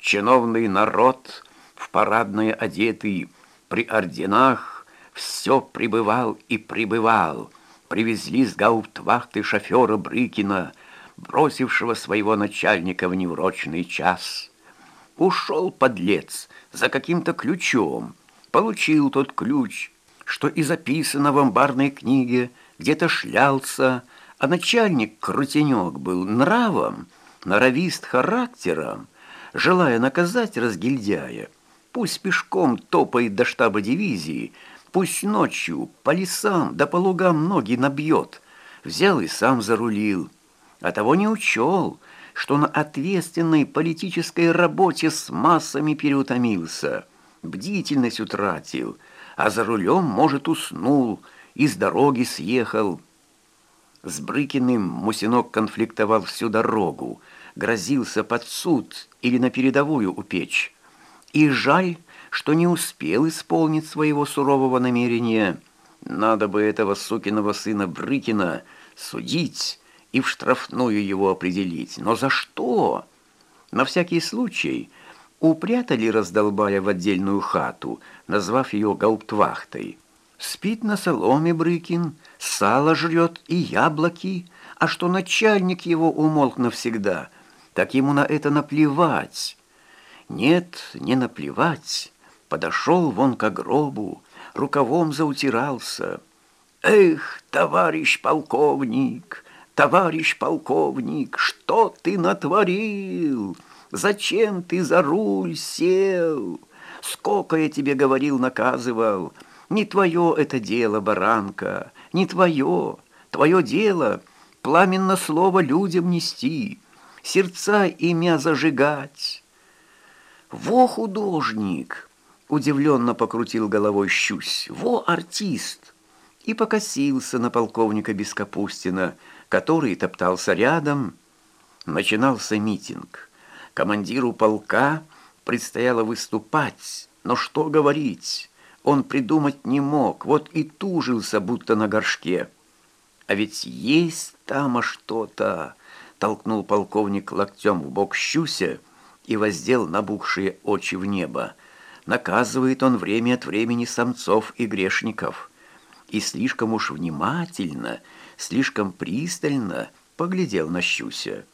чиновный народ, в парадное одетый, при орденах, все прибывал и прибывал. Привезли с гауптвахты шофера Брыкина, бросившего своего начальника в неврочный час. Ушел подлец за каким-то ключом, получил тот ключ, что и записано в амбарной книге, где-то шлялся, а начальник крутенек был нравом, норовист характером, желая наказать разгильдяя. Пусть пешком топает до штаба дивизии, пусть ночью по лесам да по лугам ноги набьет. Взял и сам зарулил, а того не учел, что на ответственной политической работе с массами переутомился, бдительность утратил, а за рулем, может, уснул и с дороги съехал. С Брыкиным Мусинок конфликтовал всю дорогу, грозился под суд или на передовую упечь. И жаль, что не успел исполнить своего сурового намерения. Надо бы этого сукиного сына Брыкина судить и в штрафную его определить. Но за что? На всякий случай упрятали раздолбая в отдельную хату, назвав ее гауптвахтой. Спит на соломе Брыкин, сало жрет и яблоки, а что начальник его умолк навсегда, так ему на это наплевать. Нет, не наплевать. Подошел вон к гробу, рукавом заутирался. «Эх, товарищ полковник, товарищ полковник, что ты натворил? Зачем ты за руль сел? Сколько я тебе говорил, наказывал? Не твое это дело, баранка, не твое. Твое дело пламенно слово людям нести, сердца имя зажигать». «Во художник!» — удивленно покрутил головой щусь. «Во артист!» И покосился на полковника Бескапустина, который топтался рядом. Начинался митинг. Командиру полка предстояло выступать, но что говорить? Он придумать не мог, вот и тужился, будто на горшке. «А ведь есть там что-то!» — толкнул полковник локтем в бок Щуся — и воздел набухшие очи в небо. Наказывает он время от времени самцов и грешников. И слишком уж внимательно, слишком пристально поглядел на Щуся.